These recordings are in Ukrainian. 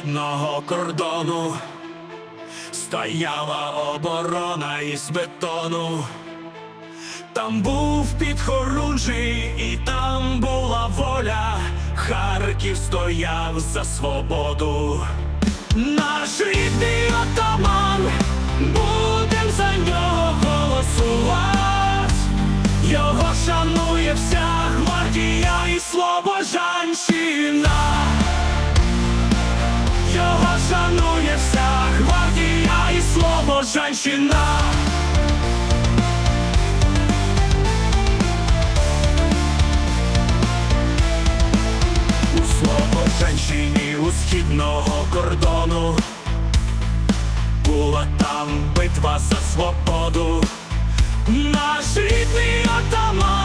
східного кордону стояла оборона із бетону. Там був підхорунжий, і там була воля. Харків стояв за свободу. Наш рідний отаман, будем за нього голосувати. Його шанує вся гвардія і слобожанщина. Слобожанщина. У Слобожанщині у східного кордону була там битва за свободу. Наш рідний отаман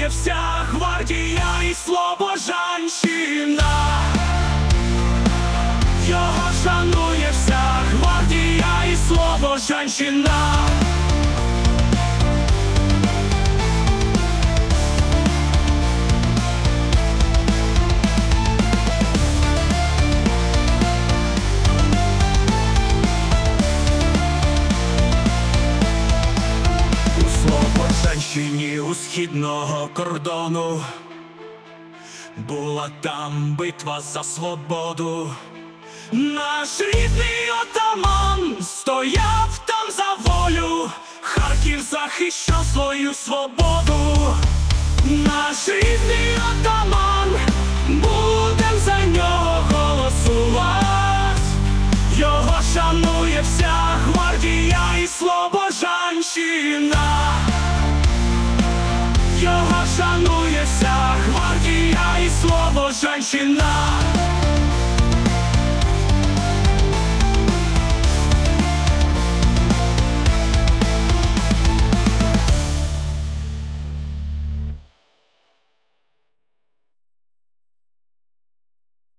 шанує вся гвардія і слобожанщина. Його шанує вся гвардія і слобожанщина. Слобожанщині у східного кордону була там битва за свободу. Наш рідний отаман стояв там за волю, Харків захищав свою свободу. Наш рідний отаман, будем за нього голосувати. Його шанує вся гвардія і слобожанщина. Його шанує вся гвардія і слобожанщина.